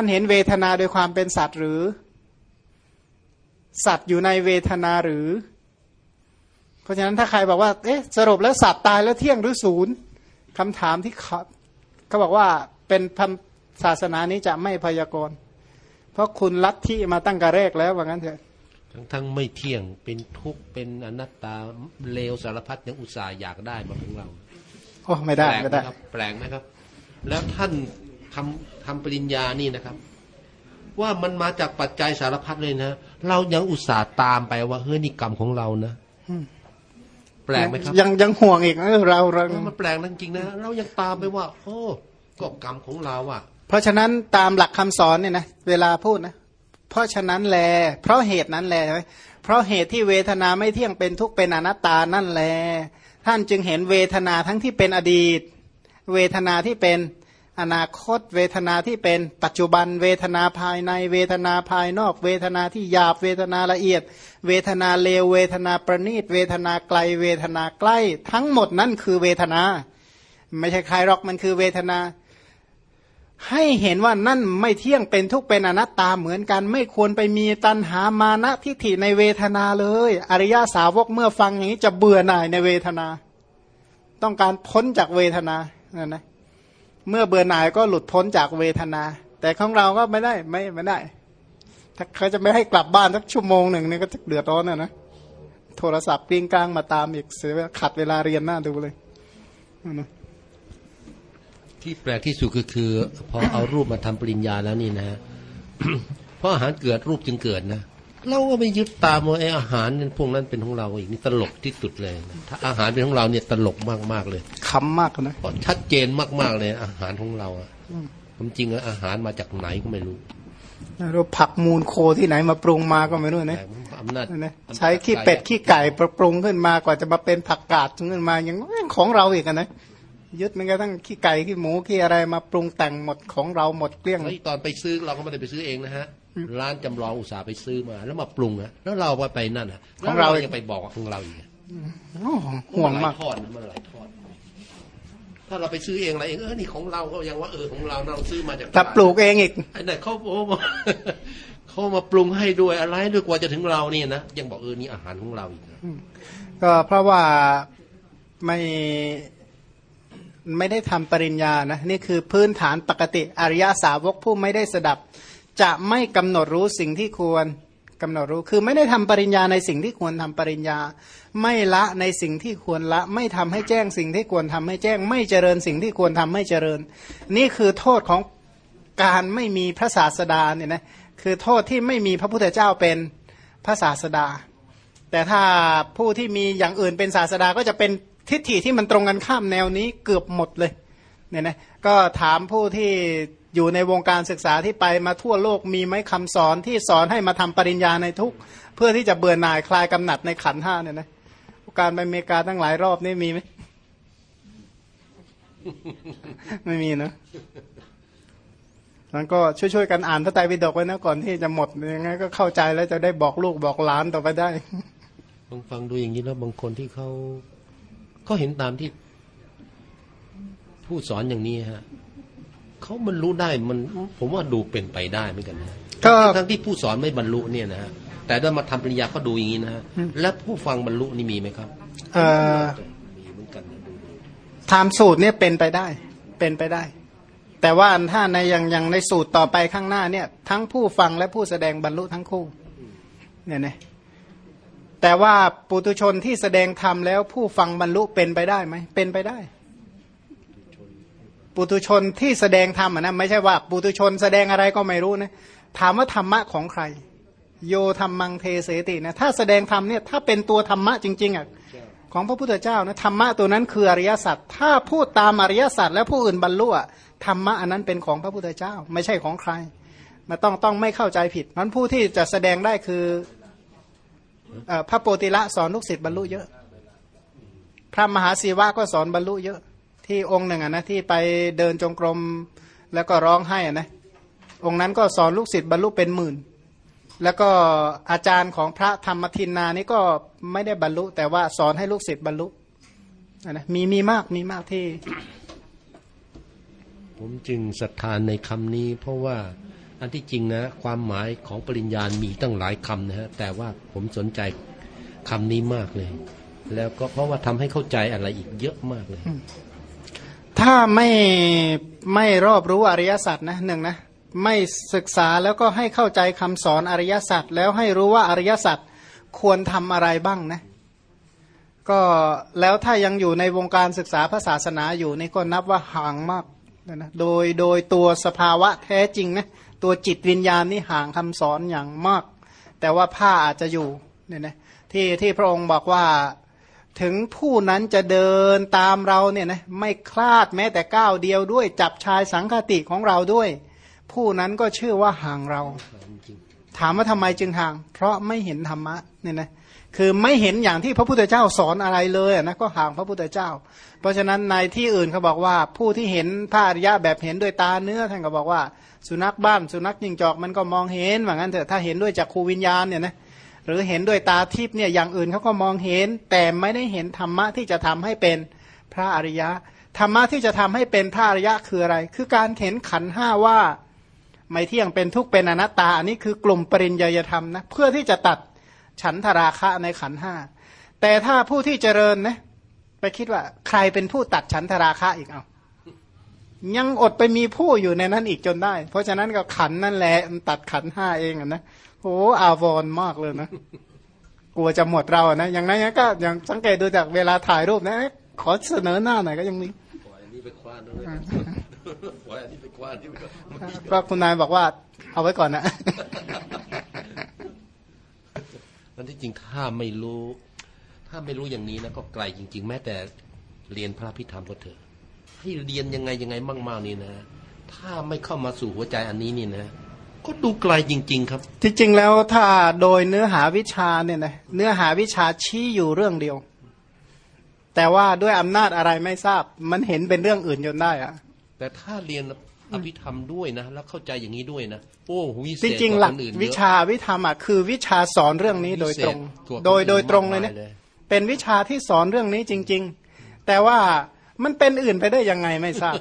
ท่านเห็นเวทนาโดยความเป็นสัตว์หรือ สัตว์อยู่ในเวทนาหรือ เพราะฉะนั้นถ้าใครบอกว่า เอ๊ะ สรุปแล้วสัตว์ตายแล้วเที่ยงหรือศูนย์คำถามที่เขาเขาบอกว่าเป็นศาสนานี้จะไม่พยากรณ์ เพราะคุณลัทธิมาตั้งกระเรกแล้วว่างั้นเถอะทั้งทั้งไม่เที่ยงเป็นทุกข์เป็นอนัตตาเลวสารพัดยังอุตส่าห์อยากได้มาของเราโอ้ไม่ได้แปลกไม่ไหมได้ครับแปลกไหมครับ แล้วท่านทำ ทำปริญญานี่นะครับ ว่ามันมาจากปัจจัยสารพัดเลยนะ เรายังอุตส่าห์ตามไปว่าเฮ้ยนี่กรรมของเรานะแปลกไหมครับ ยังยังห่วงอีกเออเราเราเออมันแปลกนะจริงๆนะเรายังตามไปว่าโอ้ก็กรรมของเราอะ เพราะฉะนั้นตามหลักคำสอนเนี่ยนะเวลาพูดนะเพราะฉะนั้นแล เพราะเหตุนั้นแลใช่ไหมเพราะเหตุที่เวทนาไม่เที่ยงเป็นทุกข์เป็นอนัตตานั่นแล ท่านจึงเห็นเวทนาทั้งที่เป็นอดีต เวทนาที่เป็น อนาคตเวทนาที่เป็นปัจจุบันเวทนาภายในเวทนาภายนอก เวทนาที่หยาบเวทนาละเอียด เวทนาเลวเวทนาประณีต เวทนาไกลเวทนาใกล้ ทั้งหมดนั่นคือเวทนา ไม่ใช่ใครหรอกมันคือเวทนา ให้เห็นว่านั่นไม่เที่ยงเป็นทุกเป็นอนัตตาเหมือนกันไม่ควรไปมีตัณหามานะทิฏฐิในเวทนาเลย อริยาสาวกเมื่อฟังอย่างนี้จะเบื่อหน่ายในเวทนา ต้องการพ้นจากเวทนานั่นนะ เมื่อเบื่อหน่ายก็หลุดพ้นจากเวทนา แต่ของเราก็ไม่ได้ไม่ไม่ได้ ถ้าเขาจะไม่ให้กลับบ้านสักชั่วโมงหนึ่งเนี่ยก็จะเดือดร้อนนะนะโทรศัพท์กลิ้งกลางมาตามอีกเสียเวลาขัดเวลาเรียนหน้าดูเลยนะที่แปลกที่สุดก็คือ พอเอารูปมาทำปริญญาแล้วนี่นะฮะเพราะอาหารเกิดรูปจึงเกิดนะ เราก็ไม่ยึดตามว่าไอ้อาหารเนี่ยพวกนั้นเป็นของเราอีกนี่ตลกที่สุดเลยนะถ้าอาหารเป็นของเราเนี่ยตลกมากๆเลยคำมากนะเพราะชัดเจนมากๆเลย อาหารของเราอะความจริงแล้วอาหารมาจากไหนก็ไม่รู้เราผักมูลโคที่ไหนมาปรุงมาก็ไม่รู้นะแต่อำนาจนะใช้ขี้เป็ดขี้ไก่ปรุงขึ้นมากว่าจะมาเป็นผักกาดขึ้นมายังของเราอีกอะนะยึดมันก็ทั้งขี้ไก่ขี้หมูขี้อะไรมาปรุงแต่งหมดของเราหมดเกลี้ยงแล้วตอนไปซื้อเราก็ไม่ได้ไปซื้อเองนะฮะ ร้านจำลองอุตสาห์ไปซื้อมา แล้วมาปรุงอะแล้วเราไปไปนั่นอะของเราแล้วยังไปบอกว่าของเราอีกอะโอ้ห่วงมากนหลยทอดนะมันหลายทอดถ้าเราไปซื้อเองอะไรเองเออนี่ของเราก็ยังว่าเออของเราเราซื้อมาจากถ้าปลูกเองอีกไอ้นั่นเขาโอ้มาเขามาปรุงให้ด้วยอะไรด้วยกว่าจะถึงเราเนี่ยนะยังบอกเออนี่อาหารของเราอีกนะก็เพราะว่าไม่ไม่ได้ทำปริญญานะนี่คือพื้นฐานปกติอริยสาวกผู้ไม่ได้สดับ จะไม่กำหนดรู้สิ่งที่ควรกำหนดรู้ คือไม่ได้ทำปริญญาในสิ่งที่ควรทำปริญญา ไม่ละในสิ่งที่ควรละ ไม่ทำให้แจ้งสิ่งที่ควรทำให้แจ้ง ไม่เจริญสิ่งที่ควรทำให้เจริญ นี่คือโทษของการไม่มีพระศาสดาเนี่ยนะคือโทษที่ไม่มีพระพุทธเจ้าเป็นพระศาสดา แต่ถ้าผู้ที่มีอย่างอื่นเป็นศาสดาก็จะเป็นทิฏฐิที่มันตรงกันข้ามแนวนี้เกือบหมดเลยเนี่ยนะก็ถามผู้ที่ อยู่ในวงการศึกษาที่ไปมาทั่วโลกมีไหมคำสอนที่สอนให้มาทำปริญญาในทุก เพื่อที่จะเบื่อหน่ายคลายกำหนัดในขันห้าเนี่ยนะการไปอเมริกาตั้งหลายรอบนี่มีไหมไม่มีนะนั้นก็ช่วยๆกันอ่านพระไตรปิฎกไว้นะก่อนที่จะหมดยังไงก็เข้าใจแล้วจะได้บอกลูกบอกหลานต่อไปได้ฟังฟังดูอย่างนี้แล้วบางคนที่เขาเขาเห็นตามที่ผู้สอนอย่างนี้ฮะ เขาบรรลุได้มันผมว่าดูเป็นไปได้เหมือนกันนะก็ทั้งที่ผู้สอนไม่บรรลุเนี่ยนะฮะแต่ได้มาทำปริญญาก็ดูอย่างนี้นะฮะและผู้ฟังบรรลุนี่มีไหมครับเอ่อมีเหมือนกันนะดูดูทำสูตรเนี่ยเป็นไปได้ เป็นไปได้ แต่ว่าถ้าในอย่างอย่างในสูตรต่อไปข้างหน้าเนี่ย ทั้งผู้ฟังและผู้แสดงบรรลุทั้งคู่ เนี่ยนะแต่ว่าปุตุชนที่แสดงธรรมแล้วผู้ฟังบรรลุเป็นไปได้ไหมเป็นไปได้ ปุตุชนที่แสดงธรรมอะนะไม่ใช่ว่าปุตุชนแสดงอะไรก็ไม่รู้นะถามว่าธรรมะของใคร โยธรรมังเทเสตินะถ้าแสดงธรรมเนี่ยถ้าเป็นตัวธรรมะจริง ๆอะของพระพุทธเจ้านะธรรมะตัวนั้นคืออริยสัจถ้าพูดตามอริยสัจแล้วผู้อื่นบรรลุธรรมะอันนั้นเป็นของพระพุทธเจ้า ไม่ใช่ของใครมาต้องต้องไม่เข้าใจผิดนั้นผู้ที่จะแสดงได้คือเอ่อพระโปติละสอนลูกศิษย์บรรลุเยอะ พระมหาศีวะก็สอนบรรลุเยอะ ที่องค์หนึ่งอะนะที่ไปเดินจงกรมแล้วก็ร้องไห้อะนะองค์นั้นก็สอนลูกศิษย์บรรลุเป็นหมื่น แล้วก็อาจารย์ของพระธรรมทินนานี่ก็ไม่ได้บรรลุ แต่ว่าสอนให้ลูกศิษย์บรรลุอะนะมีมีมากมีมากที่ ผมจึงศรัทธานในคำนี้ เพราะว่าอันที่จริงนะความหมายของปริญญาณมีตั้งหลายคำนะฮะแต่ว่าผมสนใจคำนี้มากเลย แล้วก็เพราะว่าทำให้เข้าใจอะไรอีกเยอะมากเลย ถ้าไม่ไม่รอบรู้อริยสัจนะหนึ่งนะไม่ศึกษาแล้วก็ให้เข้าใจคำสอนอริยสัจแล้วให้รู้ว่าอริยสัจควรทำอะไรบ้างนะก็แล้วถ้ายังอยู่ในวงการศึกษาพระศาสนาอยู่นี่ก็นับว่าห่างมากนะโดยโดยตัวสภาวะแท้จริงนะตัวจิตวิญญาณนี่ห่างคำสอนอย่างมาก แต่ว่าผ้าอาจจะอยู่เนี่ยนะที่ที่พระองค์บอกว่า ถึงผู้นั้นจะเดินตามเราเนี่ยนะไม่คลาดแม้แต่ก้าวเดียวด้วยจับชายสังคติของเราด้วย ผู้นั้นก็ชื่อว่าห่างเรา ถามว่าทำไมจึงห่าง เพราะไม่เห็นธรรมะเนี่ยนะคือไม่เห็นอย่างที่พระพุทธเจ้าสอนอะไรเลยนะก็ห่างพระพุทธเจ้า เพราะฉะนั้นในที่อื่นเขาบอกว่า ผู้ที่เห็นพระอริยะแบบเห็นด้วยตาเนื้อท่านก็บอกว่า สุนัขบ้านสุนัขยิงจอกมันก็มองเห็นว่างั้นเถอะถ้าเห็นด้วยจากครูวิญญาณเนี่ยนะ หรือเห็นด้วยตาทิพย์เนี่ยอย่างอื่นเขาก็มองเห็น แต่ไม่ได้เห็นธรรมะที่จะทำให้เป็นพระอริยะธรรมะที่จะทำให้เป็นพระอริยะคืออะไร คือการเห็นขันห้าว่า ไม่เที่ยงเป็นทุกข์เป็นอนัตตา อันนี้คือกลุ่มปริญญาธรรมนะเพื่อที่จะตัดฉันทราคะในขันห้าแต่ถ้าผู้ที่เจริญนะไปคิดว่าใครเป็นผู้ตัดฉันทราคะอีกเอายังอดไปมีผู้อยู่ในนั้นอีกจนได้ เพราะฉะนั้นก็ขันนั่นแหละมันตัดขันห้าเองนะ โอ้อาวรมากเลยนะกลัวจะหมดเราอะนะอย่างนั้นก็อย่างสังเกตดูจากเวลาถ่ายรูปนะขอเสนอหน้าหน่อยก็ยังมีปล่อยอันนี้ไปคว้านด้วยปล่อยอันนี้ไปคว้านที่ไปก่อนก็คุณนายบอกว่า เอาไว้ก่อนนะอันที่จริงถ้าไม่รู้ ถ้าไม่รู้อย่างนี้นะก็ไกลจริง ๆ แม้แต่เรียนพระพิธรรมก็เถอะให้เรียนยังไงยังไงมากๆนี่นะ ถ้าไม่เข้ามาสู่หัวใจอันนี้นี่นะ ก็ดูไกลจริง ๆ ครับ ที่จริงแล้วถ้าโดยเนื้อหาวิชาเนี่ยนะเนื้อหาวิชาชี้อยู่เรื่องเดียว แต่ว่าด้วยอำนาจอะไรไม่ทราบ มันเห็นเป็นเรื่องอื่นจนได้อะแต่ถ้าเรียนอภิธรรมด้วยนะ แล้วเข้าใจอย่างนี้ด้วยนะโอ้วิเศจษริงกๆหลัว่ากคนอื่นเยอะวิชาวิธรรมอะคือวิชาสอนเรื่องนี้โดยตรงพิเศษกว่าคนอื่นโดยโดยตรงเลยเนี่ยมากมายเลยเป็นวิชาที่สอนเรื่องนี้จริง ๆ แต่ว่ามันเป็นอื่นไปได้ยังไงไม่ทราบ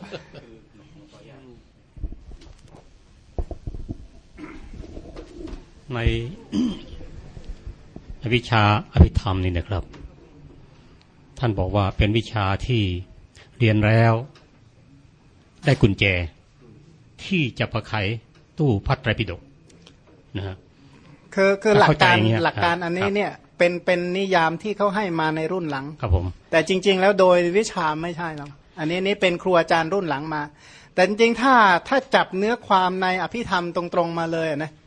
ในวิชาอภิธรรมนี่นะครับ ท่านบอกว่าเป็นวิชาที่เรียนแล้วได้กุญแจ ที่จะประไขตู้พัดไตรปิฎกนะฮะคือคือหลักการเข้าใจอย่างเงี้ยหลักการครับอันนี้ครับเนี่ยเป็นเป็นนิยามที่เขาให้มาในรุ่นหลังครับผม แต่จริง ๆ แล้วโดยวิชาไม่ใช่หรอกอันนี้นี่เป็นครูอาจารย์รุ่นหลังมา แต่จริงๆถ้าถ้าจับเนื้อความในอภิธรรมตรงๆมาเลยนะอ่า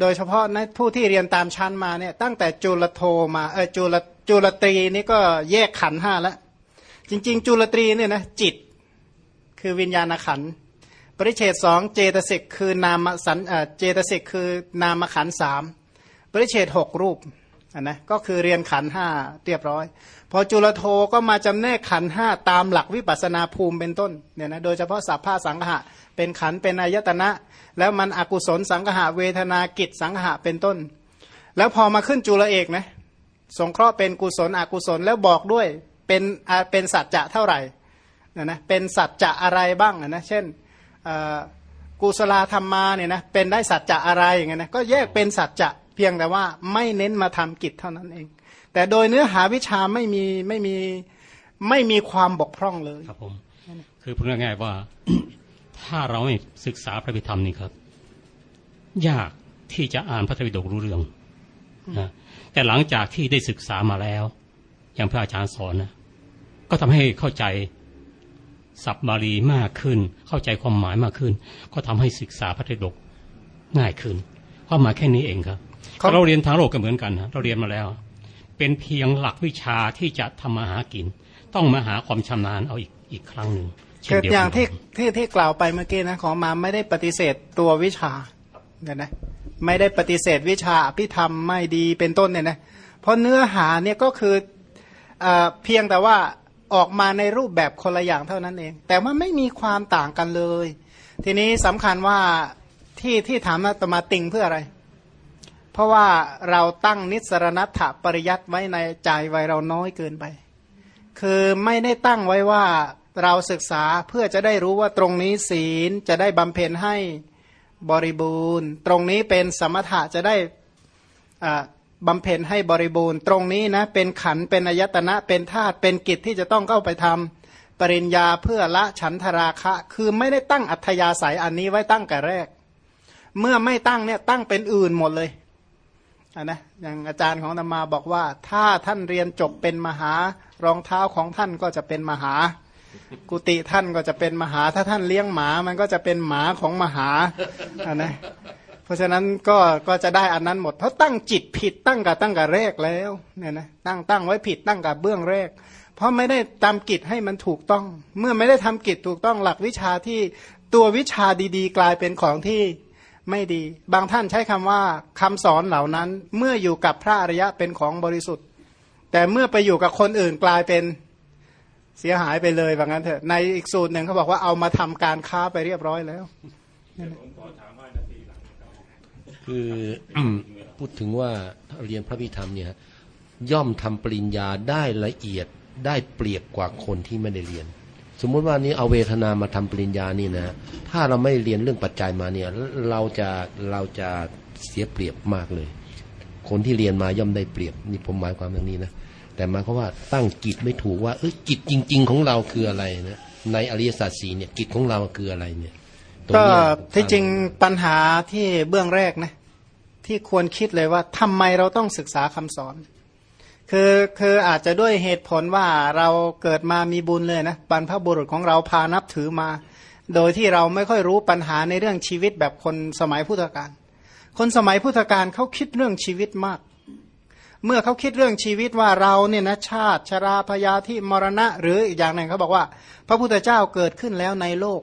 โดยเฉพาะนะผู้ที่เรียนตามชั้นมาเนี่ยตั้งแต่จุลโทมาเออจุลจุลตรีนี่ก็แยกขันห้าแล้ว จริง ๆ จุลตรีเนี่ยนะจิตคือวิญญาณขันปริเฉดสองเจตสิกคือนามสันเออเจตสิกคือนามขันสามปริเฉดหกรูป อะนะก็คือเรียนขันห้าเรียบร้อย พอจุลโทก็มาจำแนกขันห้าตามหลักวิปัสสนาภูมิเป็นต้นเนี่ยนะโดยเฉพาะสัพพะสังหะ เป็นขันเป็นอายตนะ แล้วมันอกุศลสังหะเวทนากิจสังหะเป็นต้น แล้วพอมาขึ้นจุลเอกนะสงเคราะห์เป็นกุศลอกุศลแล้วบอกด้วยเป็นอาเป็นสัจจะเท่าไหร่นะนะเป็นสัจจะอะไรบ้างนะเช่นกุศลธรรมาเนี่ยนะเป็นได้สัจจะอะไรอย่างเงี้ยนะก็แยกเป็นสัจจะ เพียงแต่ว่าไม่เน้นมาทำกิจเท่านั้นเอง แต่โดยเนื้อหาวิชาไม่มีไม่มีไม่มีความบกพร่องเลยครับผมคือพูดง่ายๆว่า ถ้าเราไม่ศึกษาพระพิธรรมนี่ครับ ยากที่จะอ่านพระไตรปิฎกรู้เรื่องนะแต่หลังจากที่ได้ศึกษามาแล้ว อย่างพระอาจารย์สอนนะก็ทำให้เข้าใจศัพท์บาลีมากขึ้น เข้าใจความหมายมากขึ้น ก็ทำให้ศึกษาพระไตรปิฎกง่ายขึ้นความหมายแค่นี้เองครับครับ เราเรียนทางโลกก็เหมือนกันนะเราเรียนมาแล้ว เป็นเพียงหลักวิชาที่จะทำมาหากิน ต้องมาหาความชำนาญเอาอีกอีกครั้งหนึ่งเช่นเกิดเดียวอกัย่างนที่ที่ที่กล่าวไปเมื่อกี้นะของมาไม่ได้ปฏิเสธตัววิชาเนี่ยนะไม่ได้ปฏิเสธวิชาอภิธรรมไม่ดีเป็นต้นเนี่ยนะเพราะเนื้อหาเนี่ยก็คือเออเพียงแต่ว่าออกมาในรูปแบบคนละอย่างเท่านั้นเอง แต่ว่าไม่มีความต่างกันเลย ทีนี้สำคัญว่าที่ที่ถามนะตมาติงเพื่ออะไร เพราะว่าเราตั้งนิสรณัตถปริยัติไว้ในใจไว้เราน้อยเกินไป คือไม่ได้ตั้งไว้ว่าเราศึกษาเพื่อจะได้รู้ว่าตรงนี้ศีลจะได้บำเพ็ญให้บริบูรณ์ ตรงนี้เป็นสมถะจะได้บำเพ็ญให้บริบูรณ์ ตรงนี้นะเป็นขันเป็นอายตนะเป็นธาตุเป็นกิจที่จะต้องเข้าไปทำปริญญาเพื่อละฉันทราคะ คือไม่ได้ตั้งอัธยาศัยอันนี้ไว้ตั้งแต่แรก เมื่อไม่ตั้งเนี่ยตั้งเป็นอื่นหมดเลยะนะอย่างอาจารย์ของธรรมาบอกว่า ถ้าท่านเรียนจบเป็นมหารองเท้าของท่านก็จะเป็นมหา กุฏิท่านก็จะเป็นมหา ถ้าท่านเลี้ยงหมามันก็จะเป็นหมาของมหาอะนะเพราะฉะนั้นก็ก็จะได้อันนั้นหมด เพราะตั้งจิตผิดตั้งกับตั้งกับแรกแล้วเนี่ยนะตั้งตั้งไว้ผิดตั้งกับเบื้องแรก เพราะไม่ได้ทำกิจให้มันถูกต้อง เมื่อไม่ได้ทำกิจถูกต้องหลักวิชาที่ตัววิชาดี ๆ กลายเป็นของที่ ไม่ดี บางท่านใช้คำว่าคำสอนเหล่านั้น เมื่ออยู่กับพระอริยะเป็นของบริสุทธิ์ แต่เมื่อไปอยู่กับคนอื่นกลายเป็นเสียหายไปเลยว่างั้นเถอะในอีกสูตรหนึ่งเขาบอกว่าเอามาทำการค้าไปเรียบร้อยแล้วคือพูดถึงว่าเรียนพระพิธรรมเนี่ยย่อมทำปริญญาได้ละเอียดได้เปรียบกว่าคนที่ไม่ได้เรียน สมมุติว่านี้เอาเวทนามาทำปริญญานี่นะ ถ้าเราไม่เรียนเรื่องปัจจัยมาเนี่ยเราจะเราจะเสียเปรียบมากเลย คนที่เรียนมาย่อมได้เปรียบนี่ผมหมายความอย่างนี้นะแต่หมายความว่าตั้งกิจไม่ถูกว่าเอ้ยกิจจริง ๆ ของเราคืออะไรนะในอริยสัจสีเนี่ยกิจของเราคืออะไรเนี่ยก็ที่จริงปัญหาที่เบื้องแรกนะที่ควรคิดเลยว่าทำไมเราต้องศึกษาคำสอน คือคืออาจจะด้วยเหตุผลว่าเราเกิดมามีบุญเลยนะบรรพบุรุษของเราพานับถือมา โดยที่เราไม่ค่อยรู้ปัญหาในเรื่องชีวิตแบบคนสมัยพุทธกาลคนสมัยพุทธกาลเขาคิดเรื่องชีวิตมาก เมื่อเขาคิดเรื่องชีวิตว่าเราเนี่ยนะชาติชราพยาธิมรณะ หรืออีกอย่างหนึ่งเขาบอกว่า พระพุทธเจ้าเกิดขึ้นแล้วในโลก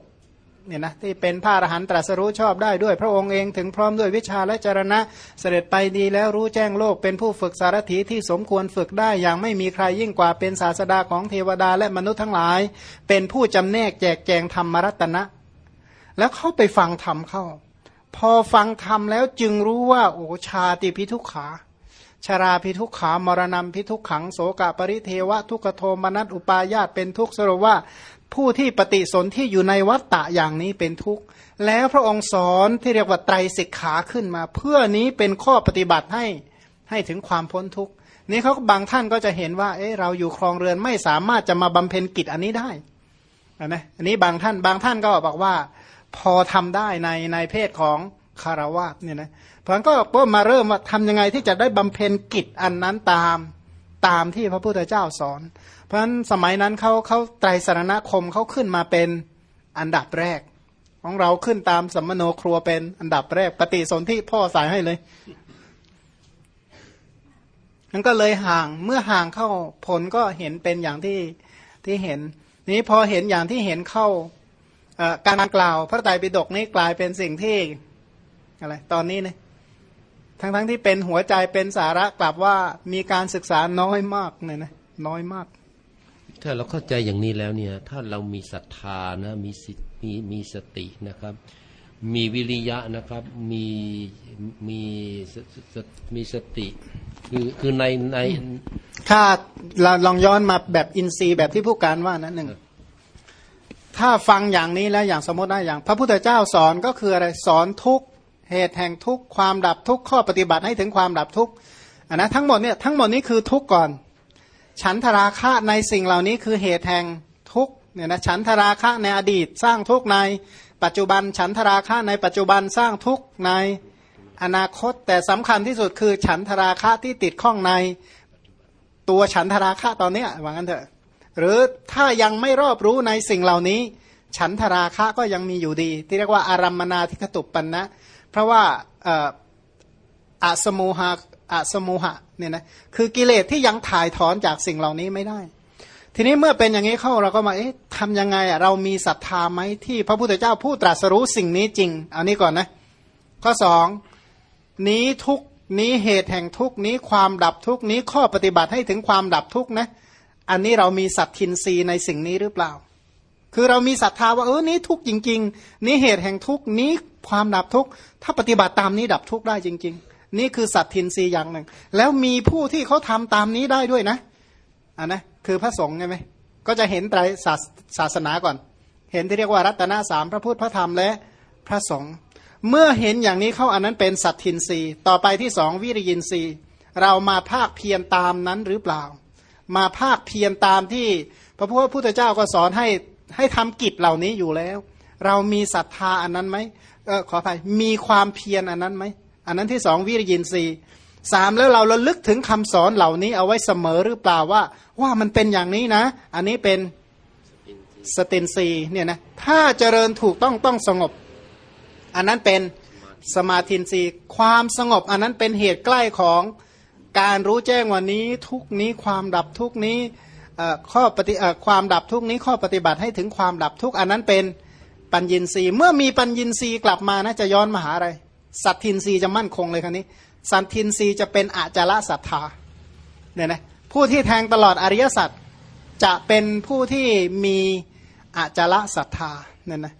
เนี่ยนะที่เป็นพระอรหันตรัสรู้ชอบได้ด้วย พระองค์เองถึงพร้อมด้วยวิชาและจรณะ เสด็จไปดีแล้วรู้แจ้งโลกเป็นผู้ฝึกสารถีที่สมควรฝึกได้อย่างไม่มีใครยิ่งกว่าเป็นศาสดาของเทวดาและมนุษย์ทั้งหลาย เป็นผู้จำแนกแจกแจงธรรมรัตนะ แล้วเข้าไปฟังธรรมเข้า พอฟังธรรมแล้วจึงรู้ว่าโอชาติพิทุขาชราพิทุกขามรณะพิทุกขังโสกะปริเทวะทุกขโทมนัสอุปายาตเป็นทุกขสรว่า ผู้ที่ปฏิสนธิอยู่ในวัฏฏะอย่างนี้เป็นทุกข์ แล้วพระองค์สอนที่เรียกว่าไตรสิกขาขึ้นมา เพื่อนี้เป็นข้อปฏิบัติให้ให้ถึงความพ้นทุกข์ นี่เขาบางท่านก็จะเห็นว่า เอ๊ะเราอยู่ครองเรือนไม่สามารถจะมาบำเพ็ญกิจอันนี้ได้นะอันนี้บางท่านบางท่านก็บอกว่า พอทำได้ในในเพศของคารวะเนี่ยนะเพราะนั้นก็ก็มาเริ่มว่าทำยังไงที่จะได้บำเพ็ญกิจอันนั้นตามตามที่พระพุทธเจ้าสอน เพราะฉะนั้นสมัยนั้นเขาเขาไตรสารณคมเขาขึ้นมาเป็นอันดับแรก ของเราขึ้นตามสัมมโนครัวเป็นอันดับแรก ปฏิสนธิพ่อสายให้เลยมันก็เลยห่างเมื่อห่างเข้าผลก็เห็นเป็นอย่างที่ที่เห็น นี้พอเห็นอย่างที่เห็นเข้าการกล่าว พระไตรปิฎกนี้กลายเป็นสิ่งที่อะไรตอนนี้เนี่ยทั้งทั้งที่เป็นหัวใจเป็นสาระกลับว่ามีการศึกษาน้อยมากเนี่ยนะน้อยมาก ถ้าเราเข้าใจอย่างนี้แล้วเนี่ย ถ้าเรามีศรัทธานะมีสิมีมีสตินะครับ มีวิริยะนะครับ มีมีมีสติ คือคือในในถ้าเราลองย้อนมาแบบอินทรีย์แบบที่ผู้การว่านั้นหนึ่งถ้าฟังอย่างนี้แล้วอย่างสมมติได้อย่าง พระพุทธเจ้าสอนก็คืออะไรสอนทุกเหตุแห่งทุกความดับทุกข้อปฏิบัติให้ถึงความดับทุกอะนะทั้งหมดเนี่ยทั้งหมดนี้คือทุกก่อน ฉันทราคะในสิ่งเหล่านี้คือเหตุแห่งทุกเนี่ยนะฉันทราคะในอดีตสร้างทุกในปัจจุบัน ฉันทราคะในปัจจุบันสร้างทุกในอนาคต แต่สำคัญที่สุดคือ ฉันทราคะที่ติดข้องในตัวฉันทราคะตอนเนี้ยว่างั้นเถอะหรือถ้ายังไม่รอบรู้ในสิ่งเหล่านี้ ฉันทราคะก็ยังมีอยู่ดี ที่เรียกว่าอารัมมนาทิคตุปปันนะ เพราะว่าอะสมูหะ อสมูหะเนี่ยนะคือกิเลสที่ยังถ่ายถอนจากสิ่งเหล่านี้ไม่ได้ ทีนี้เมื่อเป็นอย่างนี้เข้าเราก็มาเอ๊ะทำยังไงอะเรามีศรัทธาไหมที่พระพุทธเจ้าผู้ตรัสรู้สิ่งนี้จริงเอานี้ก่อนนะข้อสองนี้ทุกนี้เหตุแห่งทุกนี้ความดับทุกนี้ข้อปฏิบัติให้ถึงความดับทุกนะ อันนี้เรามีสัตทินรีในสิ่งนี้หรือเปล่า คือเรามีศรัทธาว่าเออนี้ทุกจริง ๆ นี้เหตุแห่งทุกนี้ความดับทุกถ้าปฏิบัติตามนี้ดับทุกได้จริง ๆ นี่คือสัตทินรีอย่างหนึ่ง แล้วมีผู้ที่เขาทำตามนี้ได้ด้วยนะอ่านะคือพระสงฆ์ใช่ไหมก็จะเห็นไตรศาสศาสนาก่อน เห็นที่เรียกว่ารัตนสามพระพุทธพระธรรมและพระสงฆ์เมื่อเห็นอย่างนี้เข้าอันนั้นเป็นสัตทินรีต่อไปที่สองวิริยินรีเรามาภาคเพียรตามนั้นหรือเปล่า มาภาคเพียรตามที่พระพุทธเจ้าก็สอนให้ให้ทำกิจเหล่านี้อยู่แล้ว เรามีศรัทธาอันนั้นไหมเออขออภัยมีความเพียรอันนั้นไหม อันนั้นที่สองวิริยินรีสามแล้วเราระลึกถึงคำสอนเหล่านี้เอาไว้เสมอหรือเปล่าว่า ว่ามันเป็นอย่างนี้นะ อันนี้เป็นสตินซีเนี่ยนะถ้าเจริญถูกต้องต้องสงบ อันนั้นเป็นสมาธินรีความสงบ อันนั้นเป็นเหตุใกล้ของการรู้แจ้งวันนี้ทุกนี้ความดับทุกนี้ข้อปฏิความดับทุกนี้ข้อปฏิบัติให้ถึงความดับทุกอันนั้นเป็นปัญญินรีเมื่อมีปัญญินรีกลับมานะจะย้อนมาหาอะไร สัตทินรีจะมั่นคงเลยครันี้ สัตทินรีจะเป็นอาจาระศรัทธาเนี่ยนะผู้ที่แทงตลอดอริยสัจจะเป็นผู้ที่มีอาจาระศรัทธาเนี่ยนะ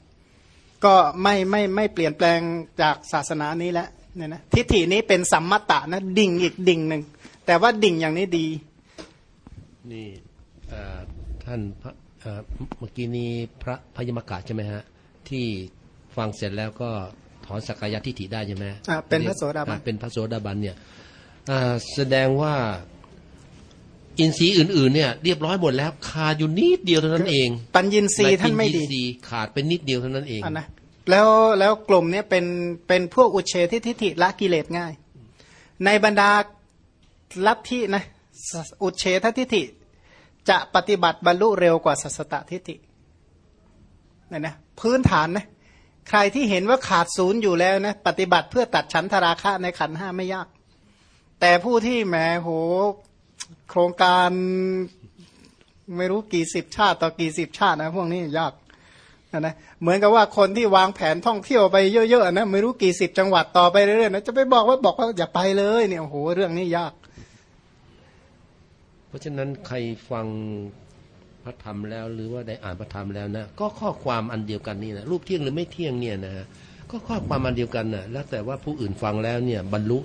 ก็ไม่ไม่ไม่เปลี่ยนแปลงจากศาสนานี้แล้วเนี่ยนะทิฏฐินี้เป็นสัมมัตตะนะดิ่งอีกดิ่งหนึ่งแต่ว่าดิ่งอย่างนี้ดี นี่ท่านเมื่อกี้นี้พระพยมกะใช่ไหมฮะ ที่ฟังเสร็จแล้วก็ ถอนสักกายทิฏฐิได้ใช่ไหมเป็นพระโสดาบันเป็นพระโสดาบันเนี่ยแสดงว่าอินทรีย์อื่นๆเนี่ยเรียบร้อยหมดแล้วขาดอยู่นิดเดียวเท่านั้นเอง ปัญญินทรีย์ท่านไม่ดีขาดเป็นนิดเดียวเท่านั้นเองนะแล้วแล้วกลุ่มนี้เป็นเป็นพวกอุเฉทิทิฏฐิละกิเลสง่าย ในบรรดาลัทธินะอุเฉททิฏฐิ จะปฏิบัติบรรลุเร็วกว่าสัสตทิฏฐินี่นะพื้นฐานนะ ใครที่เห็นว่าขาดศูนย์อยู่แล้วนะปฏิบัติเพื่อตัดฉันทราคะในขันห้าไม่ยาก แต่ผู้ที่แหมโหโครงการไม่รู้กี่สิบชาติต่อกี่สิบชาตินะพวกนี้ยากนะเหมือนกับว่าคนที่วางแผนท่องเที่ยวไปเยอะๆนะไม่รู้กี่สิบจังหวัดต่อไปเรื่อยๆนะจะไปบอกว่าบอกว่าอย่าไปเลยเนี่ยโอ้โหเรื่องนี้ยาก เพราะฉะนั้นใครฟัง พระธรรมแล้ว หรือว่าได้อ่านพระธรรมแล้วนะ ก็ข้อความอันเดียวกันนี่นะรูปเที่ยงหรือไม่เที่ยงเนี่ยนะก็ข้อความอันเดียวกันนะแล้วแต่ว่าผู้อื่นฟังแล้วเนี่ยบรรลุ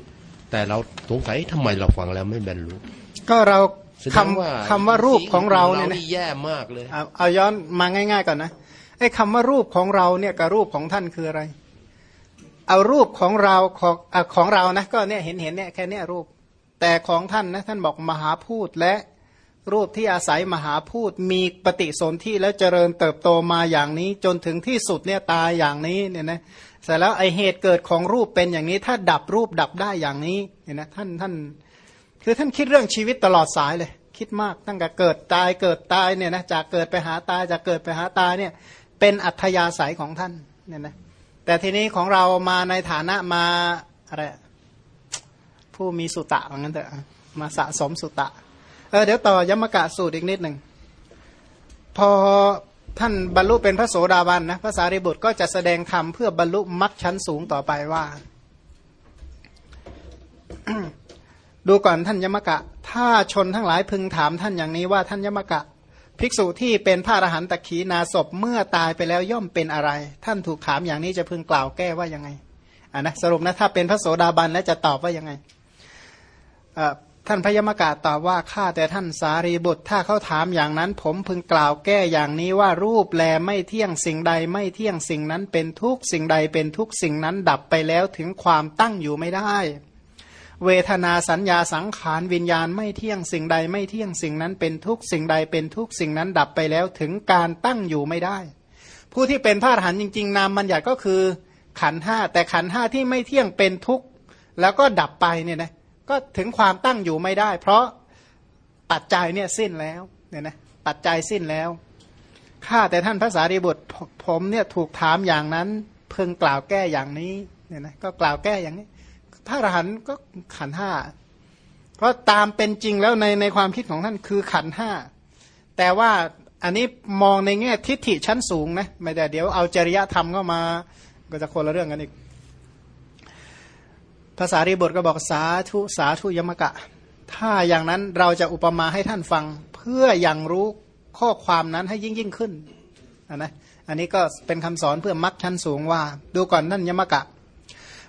แต่เราสงสัยทำไมเราฟังแล้วไม่บรรลุ ก็เราคำคำว่ารูปของเราเนี่ยนะแย่มากเลยเอาย้อนมาง่ายๆก่อนนะไอ้คำว่ารูปของเราเนี่ยกับรูปของท่านคืออะไร เอารูปของเราของอของเรานะก็เนี่ยเห็นเห็นเนี่ยแค่เนี้ยรูป แต่ของท่านนะท่านบอกมหาพูดและ รูปที่อาศัยมหาพูดมีปฏิสนธิแล้วเจริญเติบโตมาอย่างนี้ จนถึงที่สุดเนี่ยตายอย่างนี้เนี่ยนะเสร็จแล้วไอเหตุเกิดของรูปเป็นอย่างนี้ ถ้าดับรูปดับได้อย่างนี้เนี่ยนะท่านท่านคือท่านคิดเรื่องชีวิตตลอดสายเลย คิดมากตั้งแต่เกิดตายเกิดตายเนี่ยนะจากเกิดไปหาตายจากเกิดไปหาตายเนี่ยเป็นอัธยาศัยของท่านเนี่ยนะแต่ทีนี้ของเรามาในฐานะมาอะไรผู้มีสุตะเหมือนกันเถอะมาสะสมสุตะ เออเดี๋ยวต่อยมกะสูตรอีกนิดหนึ่งพอท่านบรรลุเป็นพระโสดาบันนะพระสารีบุตรก็จะแสดงธรรมเพื่อบรรลุมรรคชั้นสูงต่อไปว่า ดูก่อนท่านยมกะ ถ้าชนทั้งหลายพึงถามท่านอย่างนี้ว่าท่านยมกะ ภิกษุที่เป็นพระอรหันตขีนาศพเมื่อตายไปแล้วย่อมเป็นอะไร ท่านถูกถามอย่างนี้จะพึงกล่าวแก้ว่ายังไงอ่านะสรุปนะถ้าเป็นพระโสดาบันแล้วจะตอบว่ายังไง ท่านพยมกะตอบว่าข้าแต่ท่านสารีบุตร ถ้าเขาถามอย่างนั้น ผมพึงกล่าวแก้อย่างนี้ว่ารูปแลไม่เที่ยงสิ่งใดไม่เที่ยงสิ่งนั้นเป็นทุกสิ่งใดเป็นทุกสิ่งนั้นดับไปแล้วถึงความตั้งอยู่ไม่ได้ เวทนาสัญญาสังขารวิญญาณไม่เที่ยงสิ่งใดไม่เที่ยงสิ่งนั้นเป็นทุกสิ่งใดเป็นทุกสิ่งนั้นดับไปแล้วถึงการตั้งอยู่ไม่ได้ ผู้ที่เป็นพระอรหันต์จริง ๆ นามบัญญัติก็คือขันห้าแต่ขันห้าที่ไม่เที่ยงเป็นทุกข์แล้วก็ดับไปเนี่ยนะ ก็ถึงความตั้งอยู่ไม่ได้ เพราะปัจจัยเนี่ยสิ้นแล้วเนี่ยนะปัจจัยสิ้นแล้วข้าแต่ท่านพระสารีบุตรผมเนี่ยถูกถามอย่างนั้น เพิ่งกล่าวแก้อย่างนี้เนี่ยนะก็กล่าวแก้อย่างนี้ พระอรหันต์ก็ขันห้าเพราะตามเป็นจริงแล้วในในความคิดของท่านคือขันห้าแต่ว่าอันนี้มองในแง่ทิฏฐิชั้นสูงนะไม่ได้เดี๋ยวเอาจริยธรรมเข้ามา ก็จะคนละเรื่องกันอีก ภาษารีบทก็บอกสาธุสาธุยมกะ ถ้าอย่างนั้นเราจะอุปมาให้ท่านฟังเพื่ออย่างรู้ข้อความนั้นให้ยิ่งยิ่งขึ้นนนะอันนี้ก็เป็นคำสอนเพื่อมักชั้นสูงว่า ดูก่อนท่นยมกะ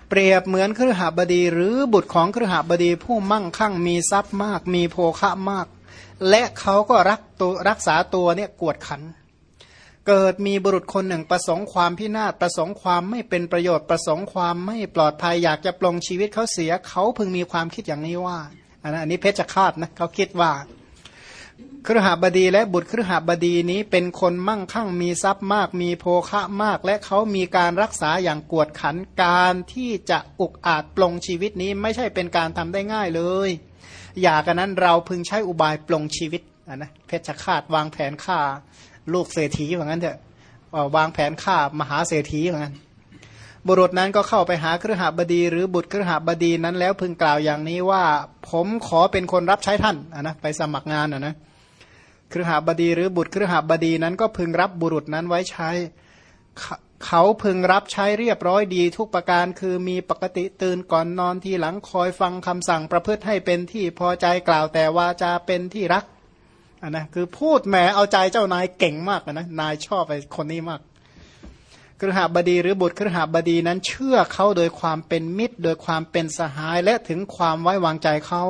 เปรียบเหมือนครหบดี หรือบุตรของครหบดีผู้มั่งคั่งมีทรัพย์มาก มีโภคะมาก และเขาก็รักตัวรักษาตัวเนี่ยกวดขันเเกิดมีบุรุษคนหนึ่งประสงค์ความพินาศประสงค์ความไม่เป็นประโยชน์ประสงค์ความไม่ปลอดภัยอยากจะปลงชีวิตเขาเสียเขาพึงมีความคิดอย่างนี้ว่าอันนอันนี้เพชฌฆาตนะเขาคิดว่าครหบดีและบุตรครหบดีนี้เป็นคนมั่งคั่งมีทรัพย์มาก มีโภคะมาก และเขามีการรักษาอย่างกวดขันการที่จะอุกอาจปลงชีวิตนี้ไม่ใช่เป็นการทำได้ง่ายเลย อยากันนั้นเราพึงใช้อุบายปลงชีวิตนะเพชฌฆาตวางแผนฆ่า ลูกเศรษฐีเหมือนกันเถอะวางแผนฆ่ามหาเศรษฐีเหมือนกันบุรุษนั้นก็เข้าไปหาเครือหบดี หรือบุตรเครือหบดีนั้นแล้วพึงกล่าวอย่างนี้ว่าผมขอเป็นคนรับใช้ท่านนะไปสมัครงานนะเครือหบดีหรือบุตรเครือหบดีนั้นก็พึงรับบุรุษนั้นไว้ใช้ เขาพึงรับใช้เรียบร้อยดีทุกประการคือมีปกติตื่นก่อนนอนทีหลังคอยฟังคำสั่งประพฤติให้เป็นที่พอใจกล่าวแต่ว่าจะเป็นที่รัก อันนะคือพูดแหมเอาใจเจ้านายเก่งมากนะนายชอบไอ้คนนี้มากครหบดีหรือบุตรครหบดีนั้นเชื่อเขาโดยความเป็นมิตร โดยความเป็นสหายและถึงความไว้วางใจเขา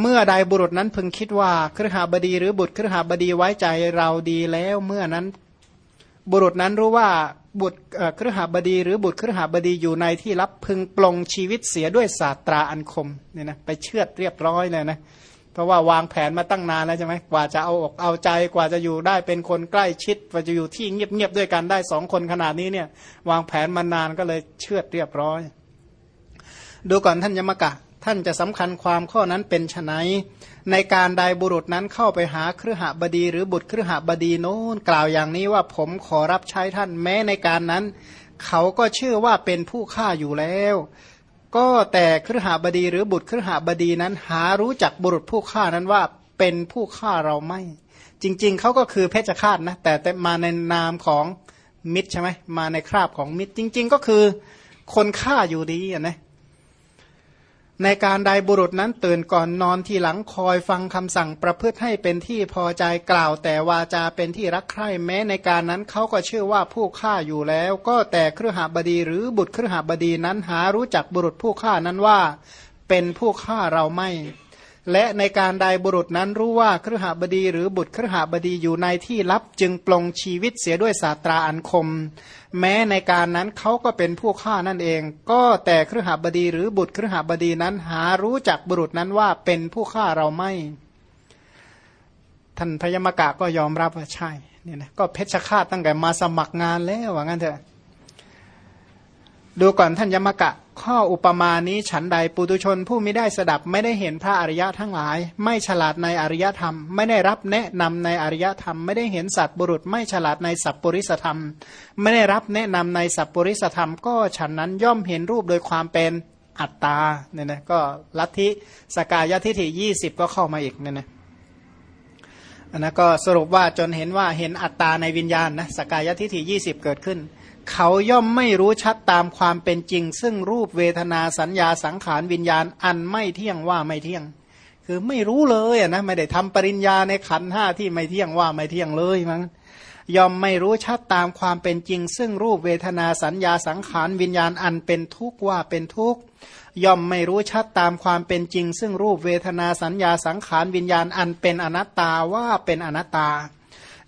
เมื่อใดบุรุษนั้นพึงคิดว่าครหบดีหรือบุตรครหบดีไว้ใจเราดีแล้ว เมื่อนั้น บุรุษนั้นรู้ว่าบุตรครหบดี หรือบุตรครหบดีอยู่ในที่รับพึงปลงชีวิตเสียด้วยศาสตราอันคมเนี่ยนะไปเชือดเรียบร้อยเลยนะ เพราะว่าวางแผนมาตั้งนานแล้วใช่ไหมกว่าจะเอาอกเอาใจกว่าจะอยู่ได้เป็นคนใกล้ชิดกว่าจะอยู่ที่เงียบๆด้วยกันได้สองคนขนาดนี้เนี่ยวางแผนมานานก็เลยเชื่อเรียบร้อย ดูก่อนท่านยมกะ ท่านจะสำคัญความข้อนั้นเป็นไนในการใดบุรุษนั้นเข้าไปหาเครือหบดี หรือบุตรเครือหบดีโน้นกล่าวอย่างนี้ว่าผมขอรับใช้ท่านแม้ในการนั้น เขาก็เชื่อว่าเป็นผู้ฆ่าอยู่แล้ว ก็แต่ครหบดีหรือบุตรครหบดีนั้น หารู้จักบุรุษผู้ฆ่านั้นว่าเป็นผู้ฆ่าเราไม่ จริง ๆเขาก็คือเพชฌฆาตนะแต่แต่มาในนามของมิตรใช่ไหมมาในคราบของมิตร จริง ๆ ก็คือคนฆ่าอยู่ดีนะ ในการใดบุรุษนั้นตื่นก่อนนอนทีหลังคอยฟังคำสั่งประพฤติให้เป็นที่พอใจกล่าว แต่วาจาเป็นที่รักใคร่แม้ในการนั้นเขาก็เชื่อว่าผู้ฆ่าอยู่แล้ว ก็แต่เครือหบดีหรือบุตรเครือหบดีนั้นหารู้จักบุรุษผู้ฆ่านั้นว่า เป็นผู้ฆ่าเราไม่ และในการใดบุรุษนั้นรู้ว่าครหบดีหรือบุตรครหบดีอยู่ในที่ลับจึงปลงชีวิตเสียด้วยศาสตราอันคม แม้ในการนั้นเขาก็เป็นผู้ฆ่านั่นเอง ก็แต่ครหบดีหรือบุตรครหบดีนั้นหารู้จักบุรุษนั้นว่าเป็นผู้ฆ่าเราไม่ ท่านพยมกะก็ยอมรับว่าใช่เนี่ยนะก็เพชฌฆาตตั้งแต่มาสมัครงานแล้วว่างั้นเถอะดูก่อนท่านยมกะ ข้ออุปมานี้ฉันใดปุตุชนผู้ไม่ได้สดับไม่ได้เห็นพระอริยะทั้งหลาย ไม่ฉลาดในอริยธรรม ไม่ได้รับแนะนำในอริยธรรม ไม่ได้เห็นสัตว์บุรุษ ไม่ฉลาดในสัพปริสธรรม ไม่ได้รับแนะนำในสัพปริสธรรม ก็ฉันนั้นย่อมเห็นรูปโดยความเป็นอัตตาเนี่ยนะก็ลัทธิสกายทิฏฐิยี่สิบก็เข้ามาอีกเนี่ยนะอันนั้นก็สรุปว่าจนเห็นว่าเห็นอัตตาในวิญญาณนะสกายทิฏฐิยี่สิบเกิดขึ้น เขาย่อมไม่รู้ชัดตามความเป็นจริง ซึ่งรูปเวทนาสัญญาสังขารวิญญาณอันไม่เที่ยงว่าไม่เที่ยง คือไม่รู้เลยนะไม่ได้ทำปริญญาในขันห้าที่ไม่เที่ยงว่าไม่เที่ยงเลยมั้งย่อมไม่รู้ชัดตามความเป็นจริง ซึ่งรูปเวทนาสัญญาสังขารวิญญาณอันเป็นทุกข์ว่าเป็นทุกข์ย่อมไม่รู้ชัดตามความเป็นจริง ซึ่งรูปเวทนาสัญญาสังขารวิญญาณอันเป็นอนัตตาว่าเป็นอนัตตา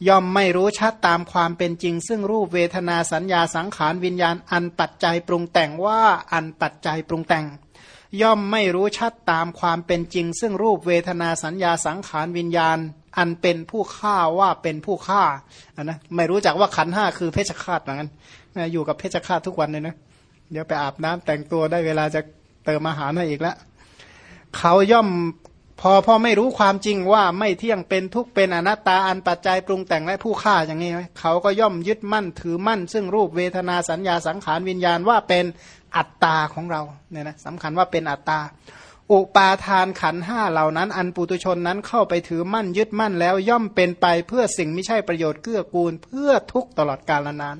ย่อมไม่รู้ชัดตามความเป็นจริง ซึ่งรูปเวทนาสัญญาสังขารวิญญาณอันปัจจัยปรุงแต่งว่าอันปัจจัยปรุงแต่ง ย่อมไม่รู้ชัดตามความเป็นจริง ซึ่งรูปเวทนาสัญญาสังขารวิญญาณ อันเป็นผู้ฆ่าว่าเป็นผู้ฆ่าอันนะไม่รู้จักว่าขันห้าคือเพชฌฆาตเหมือนกันอยู่กับเพชฌฆาตทุกวันเลยนะเดี๋ยวไปอาบน้ำแต่งตัวได้เวลาจะเติมอาหารให้อีกแล้วเขาย่อม พอพอไม่รู้ความจริงว่าไม่เที่ยงเป็นทุกเป็นอนัตตาอันปัจจัยปรุงแต่งและผู้ฆ่าอย่างนี้ไหมเขาก็ย่อมยึดมั่นถือมั่น ซึ่งรูปเวทนาสัญญาสังขารวิญญาณว่าเป็นอัตตาของเราเนี่ยนะสำคัญว่าเป็นอัตตาอุปาทานขันห้าเหล่านั้น อันปุตุชนนั้นเข้าไปถือมั่นยึดมั่นแล้วย่อมเป็นไปเพื่อสิ่งไม่ใช่ประโยชน์เกื้อกูลเพื่อทุกตลอดกาลนาน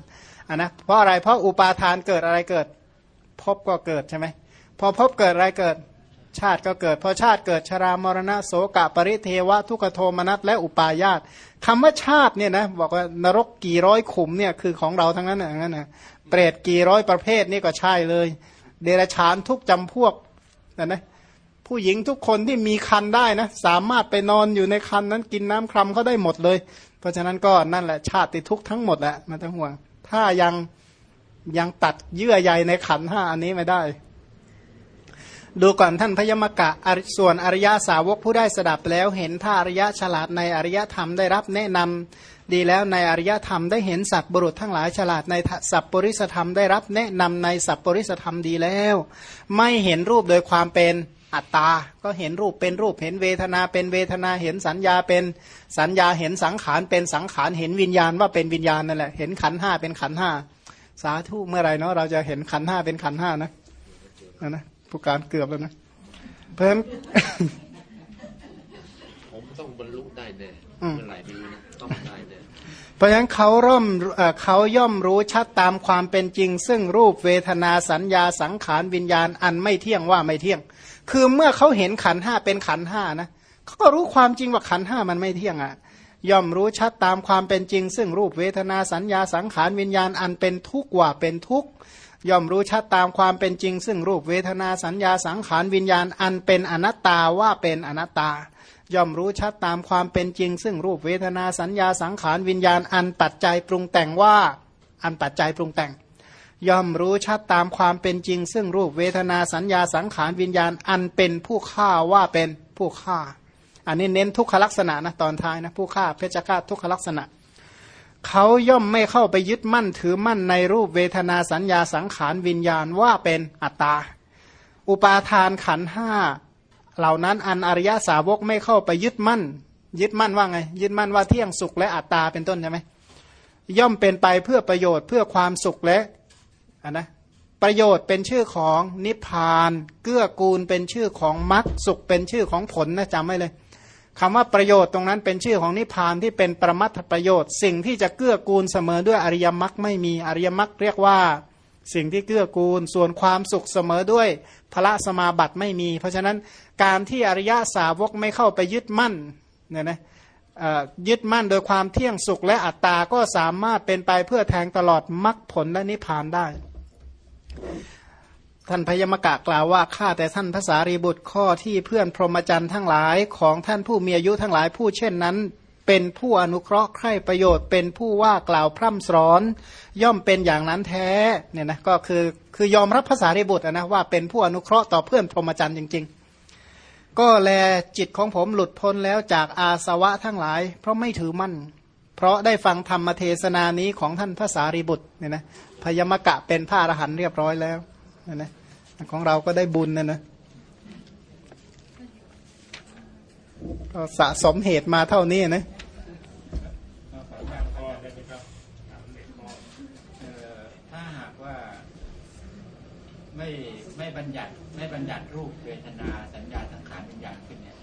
อะนะเพราะอะไรเพราะอุปาทานเกิดอะไรเกิดพบก็เกิดใช่ไหมพอพบเกิดอะไรเกิด ชาติก็เกิดพอชาติเกิดชรามรณะโสกะปริเทวะทุกโทมนัสและอุปาญาตคำว่าชาติเนี่ยนะบอกว่านรกกี่ร้อยขุมเนี่ยคือของเราทั้งนั้นอย่างนั้นนะเปรตกี่ร้อยประเภทนี่ก็ใช่เลย เดรัจฉานทุกจำพวกนะนะผู้หญิงทุกคนที่มีคันได้นะสามารถไปนอนอยู่ในคันนั้นกินน้ำครำเขาได้หมดเลย เพราะฉะนั้นก็นั่นแหละชาติทุกทั้งหมดแหละไมันต้องห่วงถ้ายังยังตัดเยื่อใยในขันห้าอันนี้ไม่ได้ ดูก่อนท่านพยมกะอริส่วนอริยาสาวกผู้ได้สดับแล้วเห็นถ้าอริยะฉลาดในอริยธรรมได้รับแนะนำดีแล้วในอริยธรรมได้เห็นสัตว์บุรุษทั้งหลายฉลาดในสัพปริสธรรมได้รับแนะนำในสัพปริสธรรมดีแล้ว ไม่เห็นรูปโดยความเป็นอัตตา ก็เห็นรูปเป็นรูป เห็นเวทนาเป็นเวทนา เห็นสัญญาเป็นสัญญา เห็นสังขารเป็นสังขาร เห็นวิญญาณว่าเป็นวิญญาณนั่นแหละ เห็นขันห้าเป็นขันห้า สาธุเมื่อไรเนาะเราจะเห็นขันห้าเป็นขันห้านะนะนะ ผู้การเกือบแล้วนะ เพราะฉะนั้นผมต้องบรรลุได้แน่อืมเมื่อไหร่นี้นะต้องได้แน่เพราะฉะนั้นเขาร่อมเอ่อเขาย่อมรู้ชัดตามความเป็นจริง ซึ่งรูปเวทนาสัญญาสังขารวิญญาณอันไม่เที่ยงว่าไม่เที่ยง คือเมื่อเขาเห็นขันห้าเป็นขันห้านะเขาก็รู้ความจริงว่าขันห้ามันไม่เที่ยงอะ่ะย่อมรู้ชัดตามความเป็นจริง ซึ่งรูปเวทนาสัญญาสังขารวิญญาณอันเป็นทุกข์ว่าเป็นทุกข์ ย่อมรู้ชัดตามความเป็นจริง ซึ่งรูปเวทนาสัญญาสังขารวิญญาณอันเป็นอนัตตาว่าเป็นอนัตตา ย่อมรู้ชัดตามความเป็นจริง ซึ่งรูปเวทนาสัญญาสังขารวิญญาณอันปัจจัยปรุงแต่งว่าอันปัจจัยปรุงแต่ง ย่อมรู้ชัดตามความเป็นจริง ซึ่งรูปเวทนาสัญญาสังขารวิญญาณอันเป็นผู้ฆ่าว่าเป็นผู้ฆ่า อันนี้เน้นทุกขลักษณะนะตอนท้ายนะผู้ฆ่าเพชฌฆาตทุกขลักษณะ เขาย่อมไม่เข้าไปยึดมั่นถือมั่นในรูปเวทนาสัญญาสังขารวิญญาณว่าเป็นอัตตา อุปาทานขันห้าเหล่านั้นอันอริยสาวกไม่เข้าไปยึดมั่น ยึดมั่นว่าไง ยึดมั่นว่าเที่ยงสุขและอัตตาเป็นต้นใช่ไหมย่อมเป็นไปเพื่อประโยชน์เพื่อความสุขและอันนะประโยชน์เป็นชื่อของนิพพาน เกื้อกูลเป็นชื่อของมรรคสุขเป็นชื่อของผลนะจำไว้เลย คำว่าประโยชน์ตรงนั้นเป็นชื่อของนิพพานที่เป็นประมัตถประโยชน์ สิ่งที่จะเกื้อกูลเสมอด้วยอริยมรรคไม่มีอริยมรรคเรียกว่าสิ่งที่เกื้อกูลส่วนความสุขเสมอด้วยพระสมาบัติไม่มี เพราะฉะนั้นการที่อริยสาวกไม่เข้าไปยึดมั่นเนี่ยนะยึดมั่นโดยความเที่ยงสุขและอัตตาก็สามารถเป็นไปเพื่อแทงตลอดมรรคผลและนิพพานได้ ท่านพยมกะกล่าวว่าข้าแต่ท่านภาษารีบุตรข้อที่เพื่อนพรหมจรรย์ทั้งหลายของท่านผู้มีอายุทั้งหลายผู้เช่นนั้น เป็นผู้อนุเคราะห์ใคร่ประโยชน์เป็นผู้ว่ากล่าวพร่ำสอน ย่อมเป็นอย่างนั้นแท้เนี่ยนะก็คือคือยอมรับภาษารีบุตรนะว่าเป็นผู้อนุเคราะห์ต่อเพื่อนพรหมจรรย์จริง ๆ ก็แลจิตของผมหลุดพ้นแล้วจากอาสวะทั้งหลาย เพราะไม่ถือมั่น เพราะได้ฟังธรรมเทศนานี้ของท่านภาษารีบุตรเนี่ยนะพยมกะเป็นพระอรหันต์เรียบร้อยแล้ว นี่ยนะของเราก็ได้บุญนะนะก็สะสมเหตุมาเท่านี้นะเอ่อถ้าหากว่าไม่ไม่บัญญัติไม่บัญญัติรูปเวทนาสัญญาสังขารวิญญาณขึ้นเนี่ย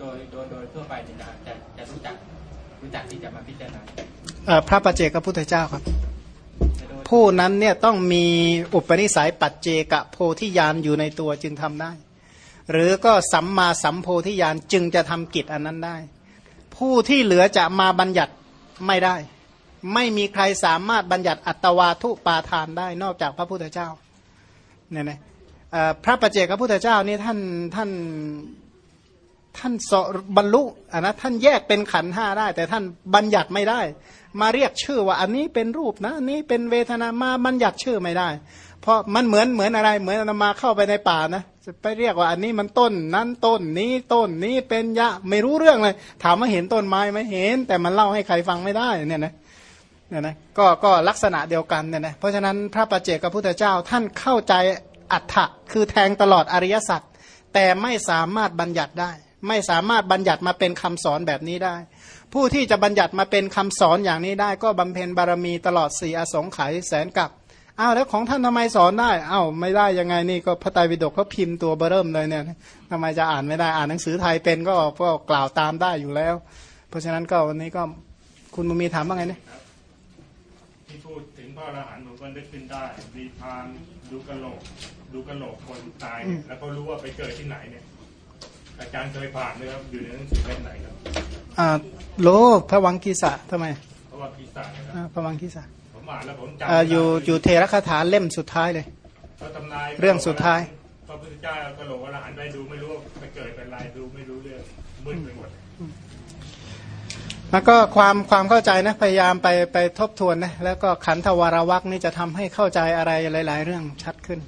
โดยโดยโดยทั่วไปเนี่ยจะจะจะรู้จักรู้จักที่จะมาพิจารณาเอ่อพระปัจเจกพุทธเจ้าครับแต่โดย ผู้นั้นเนี่ยต้องมีอุปนิสัยปัจเจกโพธิญาณอยู่ในตัวจึงทำได้ หรือก็สัมมาสัมโพธิญาณจึงจะทำกิจอันนั้นได้ ผู้ที่เหลือจะมาบัญญัติไม่ได้ ไม่มีใครสามารถบัญญัติอัตวาทุปาทานได้นอกจากพระพุทธเจ้าเนี่ยนะพระปัจเจกพุทธเจ้านี่ท่านท่านท่านสบรรลุอะนะท่านแยกเป็นขันธ์ห้าได้ แต่ท่านบัญญัติไม่ได้ มาเรียกชื่อว่าอันนี้เป็นรูปนะนนี้เป็นเวทนามาบัญญัติชื่อไม่ได้ เพราะมันเหมือนเหมือนอะไร เหมือนอามาเข้าไปในป่านะจะไปเรียกว่าอันนี้มันต้นนั้นต้นนี้ต้นนี้เป็นยะไม่รู้เรื่องเลย ถามว่าเห็นต้นไม้ไหมเห็น แต่มันเล่าให้ใครฟังไม่ได้เนี่ยนะเนี่ยนะก็ก็ลักษณะเดียวกันเนี่ยนะเพราะฉะนั้นพระปัจเจกพุทธเจ้าท่านเข้าใจอัฏฐะคือแทงตลอดอริยสัจแต่ไม่สามารถบัญญัติได้ ไม่สามารถบัญญัติมาเป็นคำสอนแบบนี้ได้ ผู้ที่จะบัญญัติมาเป็นคำสอนอย่างนี้ได้ ก็บำเพ็ญบารมีตลอดสี่อสงไขยแสนกับอ้าวแล้วของท่านทำไมสอนได้อ้าวไม่ได้ยังไงนี่ก็พระไตรปิฎกเขาพิมพ์ตัวเบอร์เริ่มเลยเนี่ยทำไมจะอ่านไม่ได้อ่านหนังสือไทยเป็นก็ก็กล่าวตามได้อยู่แล้ว เพราะฉะนั้นก็วันนี้ก็คุณมุมีถามว่าไงเนี่ยที่พูดถึงพระอรหันต์ผมก็นึกขึ้นได้มีพรานดูกระโหลกดูกระโหลกคนตายเนี่ยแล้วก็รู้ว่าไปเกิดที่ไหนเนี่ย อาจารย์เคยผ่านไหมครับอยู่ในหนังสือเล่มไหนครับอ่าโลพระวังกีสะทำไมเพราะว่ากีสานะครับอ่าพระวังกีสะผมอ่านแล้วผมจำอ่าไม่ได้อยู่อยู่เทระคาถาเล่มสุดท้ายเลยเขาทำนายเรื่องสุดท้ายพระพุทธเจ้ากระโหลกอรหันต์ไปดูไม่รู้ว่าไปเกิดเป็นอะไรดูไม่รู้เรื่องมึนไปหมดแล้วก็ความความเข้าใจนะพยายามไปไปทบทวนนะแล้วก็ขันธวรวักนี่จะทำให้เข้าใจอะไรหลาย ๆ เรื่องชัดขึ้น